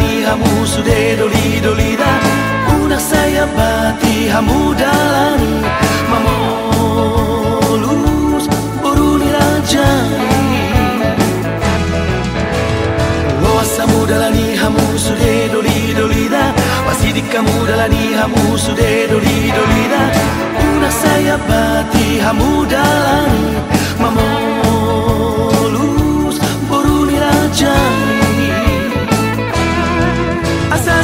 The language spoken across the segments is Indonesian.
hamu sude doli doli da. Unak saya bati hamu dalani Mamolus boruni rajai Loasa mudalani hamu sude doli doli da. Masih di kamu dalani hamu sude doli doli da. Unak saya bati hamu dalani Mamolus boruni rajai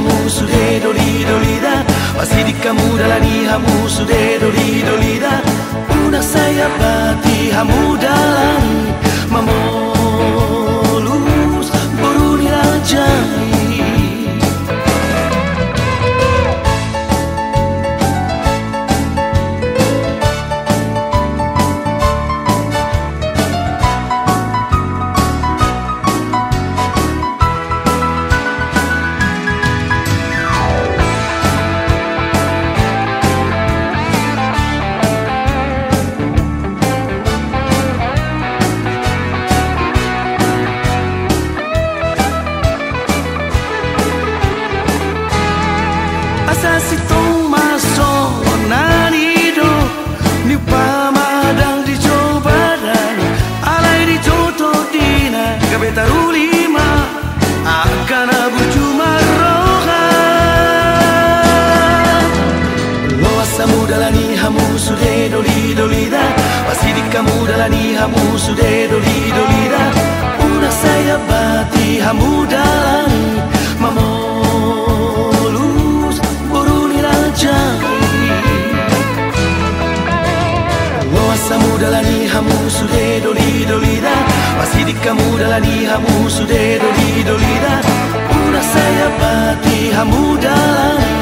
mudalani hamu sude doli doli da. Pasti di kamu dalani hamu sude doli doli da. Udah saya bati hamu dalani Mamolus Loasa mudalani hamu sude doli doli da. Pasti di kamu dalani hamu sude doli doli da. Udah saya bati hamu dalani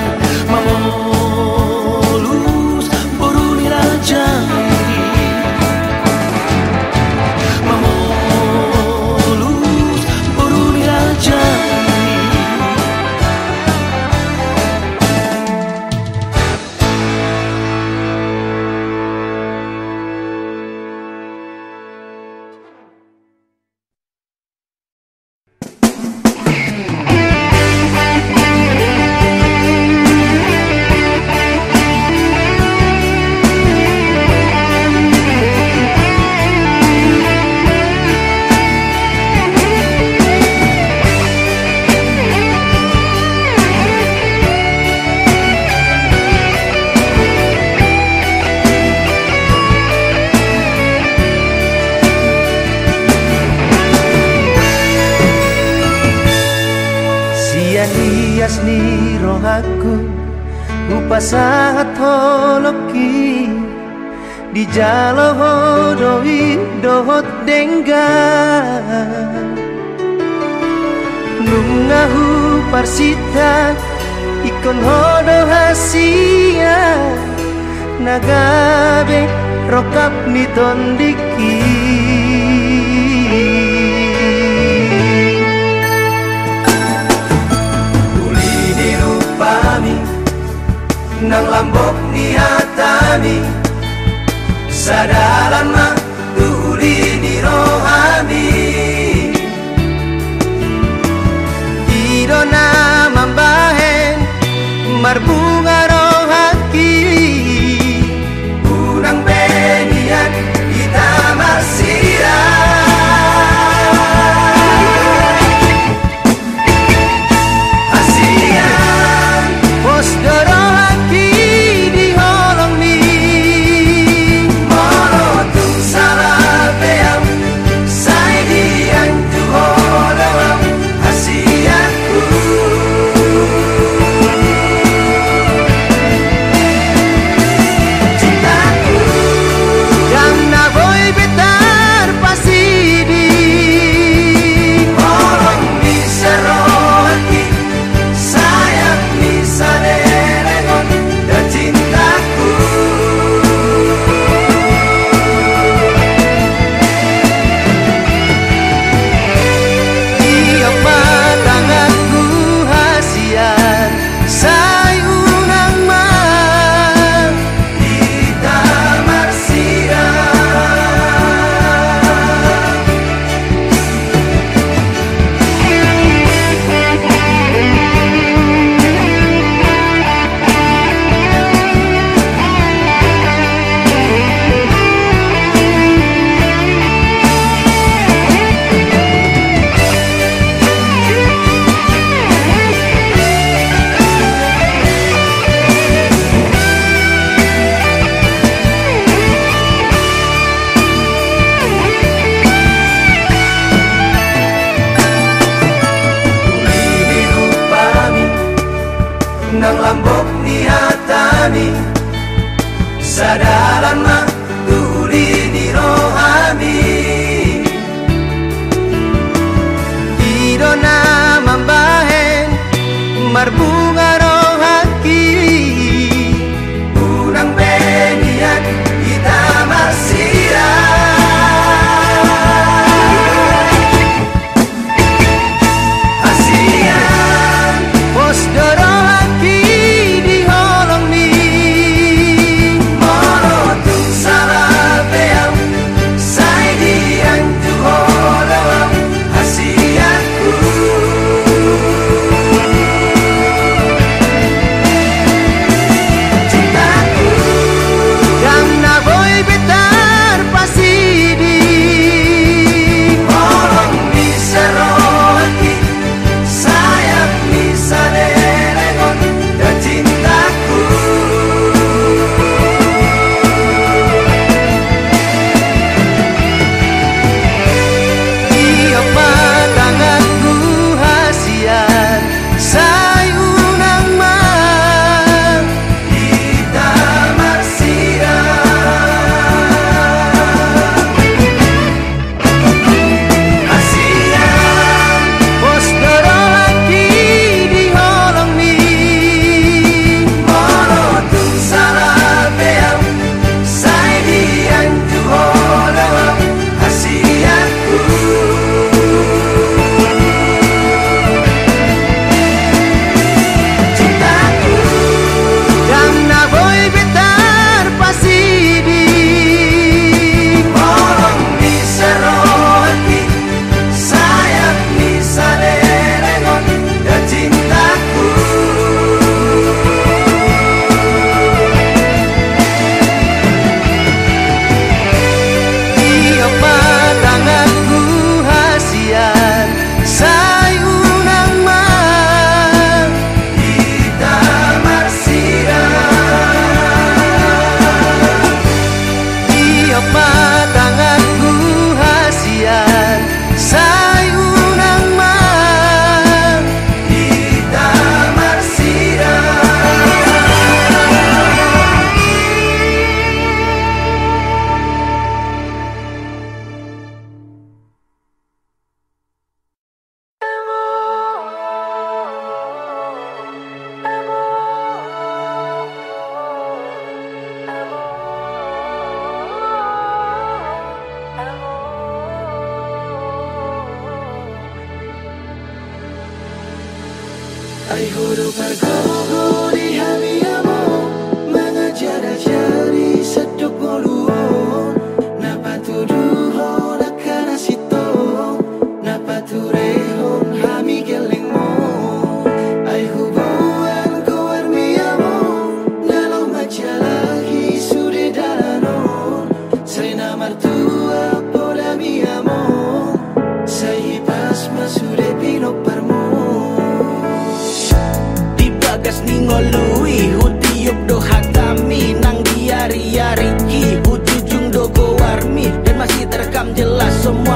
nagabe rokap niton diki. Uli di rupami nang lambok ni hatami. Sadalan mah tuhuli ni rohami. Idona mambahen marbu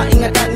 应该带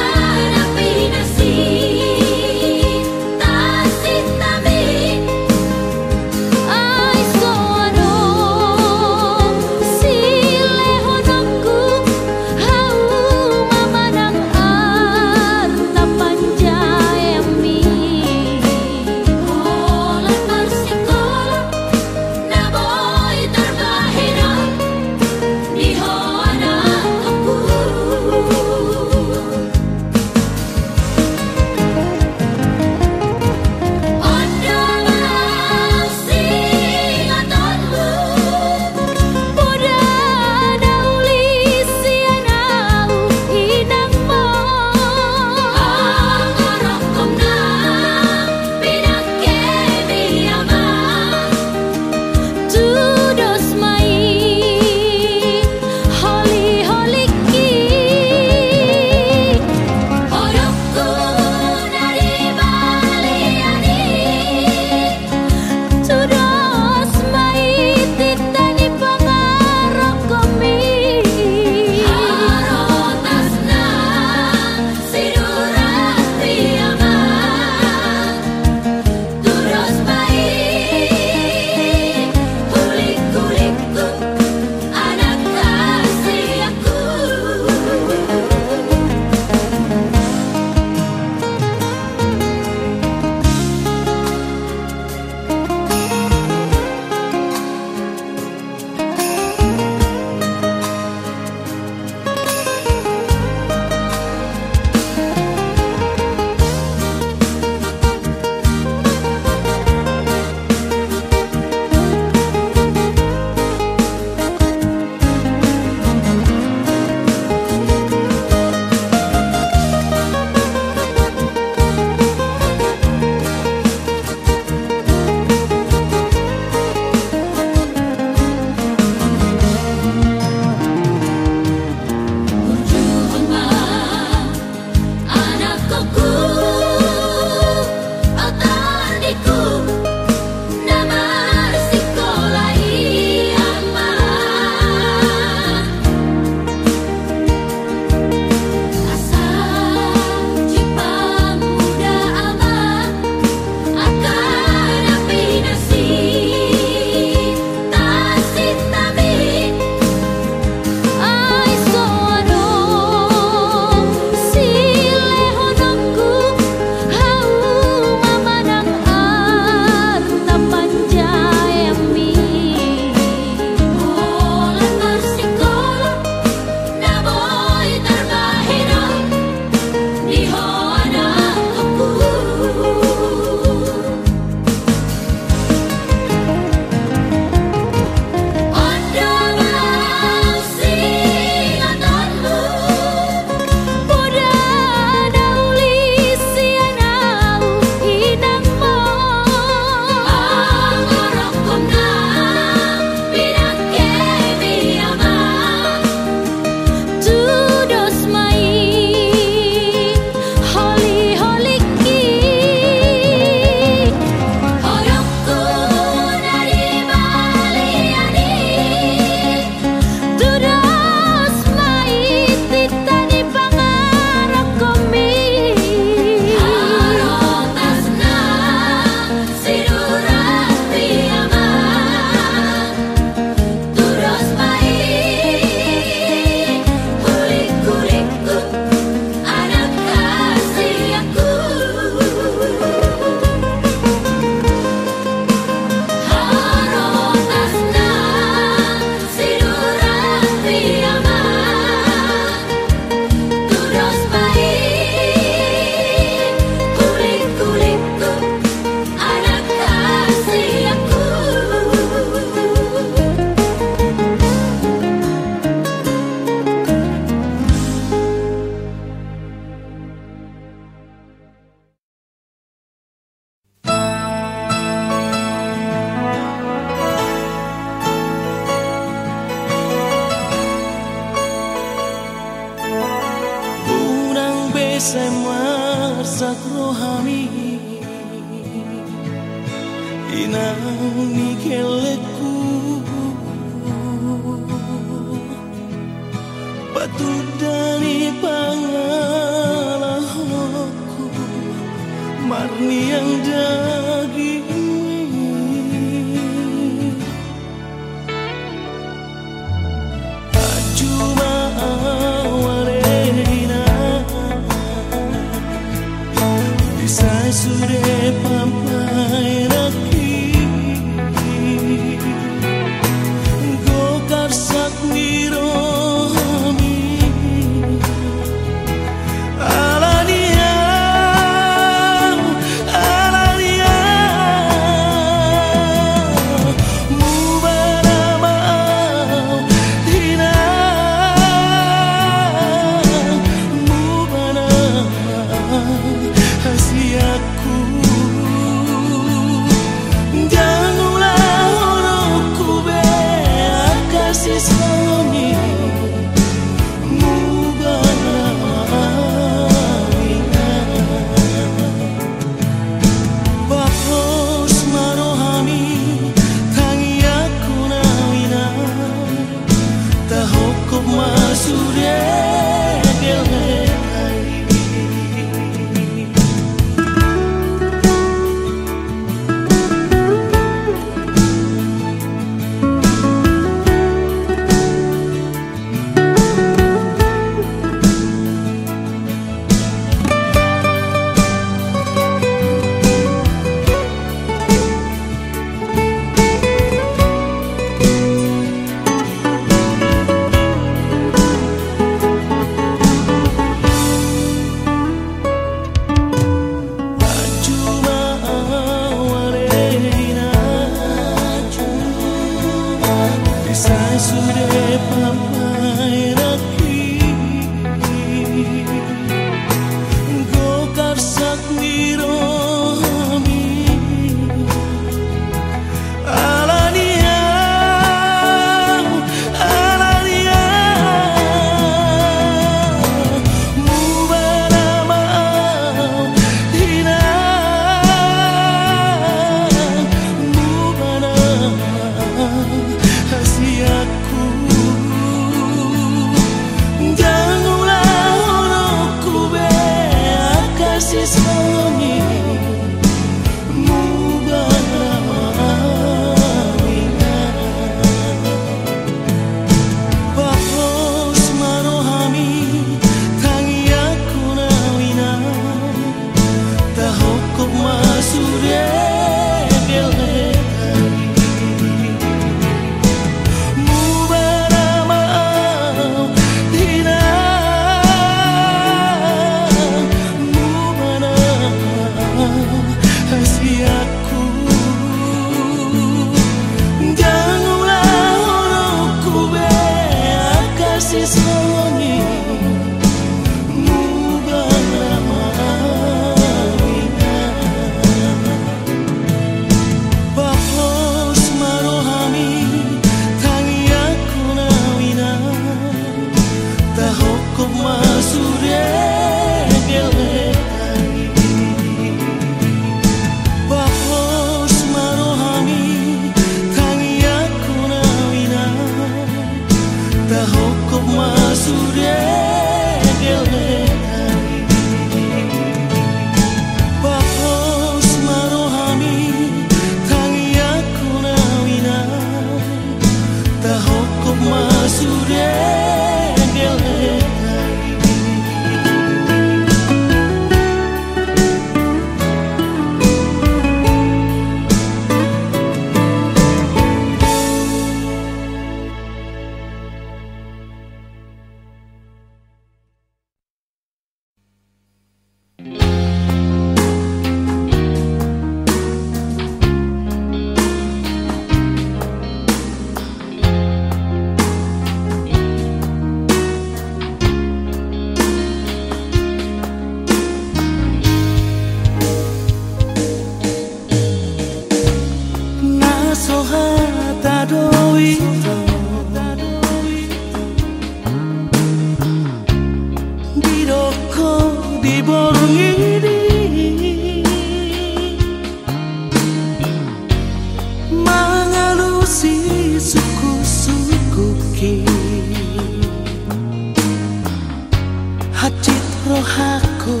hajit rohaku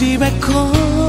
di bekon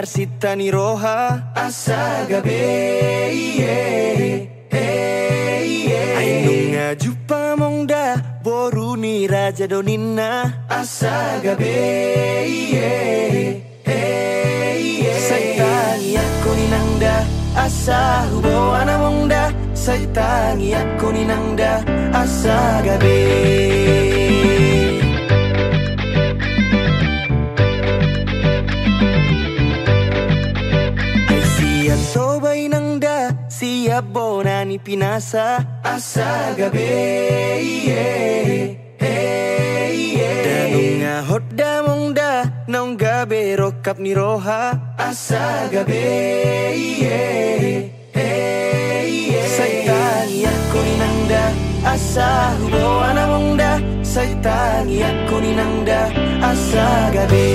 pinarsita ni roha asaga be Ainunga jupamongda boru ni raja donina. Asaga be Saitangi ako ninangda asa hubo anamongda Saitangi ako ninangda asaga be ni pinasa. Asa gabi Danong nga hot da mong da Naong gabi rokap ni roha Asa gabi Saitangi ako ni nang da Asa hubo anamong da. Saitangi ako ni nang da Asa gabi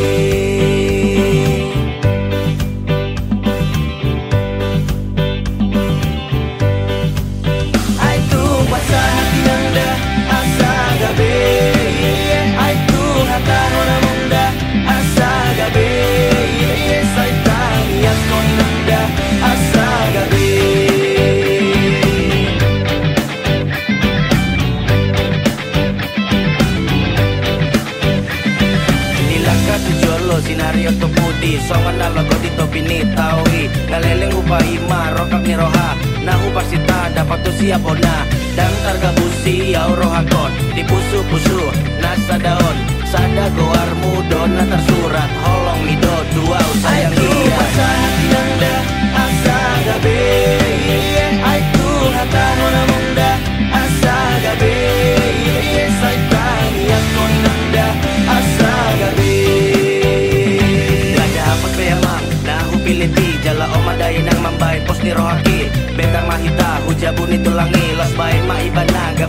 Dari to puti Songan na lagot ito pinitauhi Naleleng ima Rokak ni roha. Nahupak sita dapat to siya na Dan targa busi Roha rohakon Di pusu-pusu nasa daon. Sada goar mudon na tersurat. Holong mido dua usayang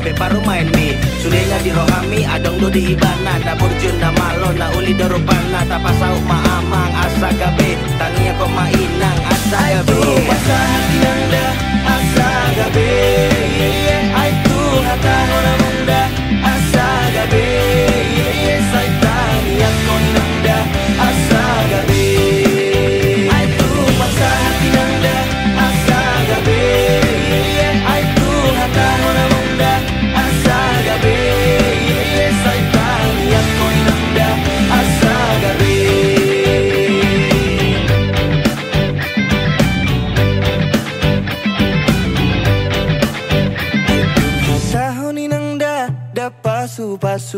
gabe paru main mi Sulenya di rohami adong do di ibana Na burjun na malo na uli dorupana Tapasau maamang asa gabe. Tangiya ko mainang asa gabe. Asa hati nanda asa gabe. Aitu hata nona munda asa gabe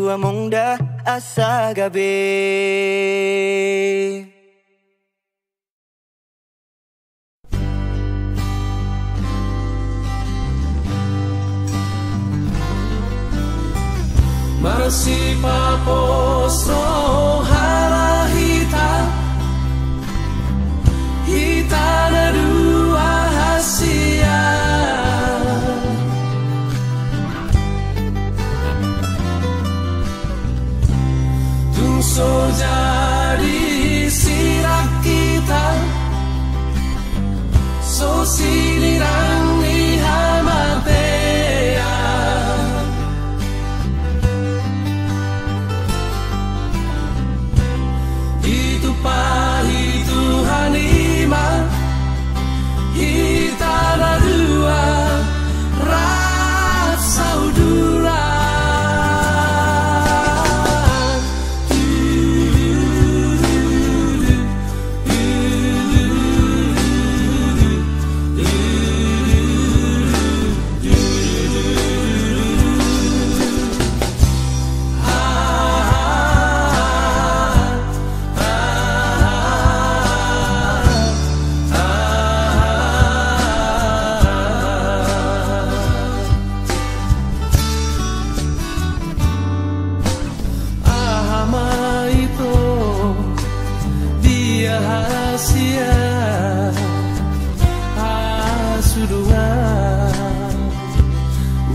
pasu pasu among da asa gabe. Marsi paposo harahita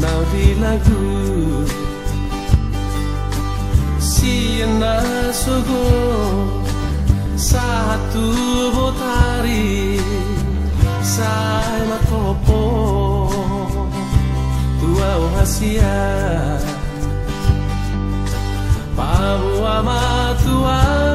Nau di lagu Siena sogo Satu botari Sai makopo Tua hasia Pabu amatu au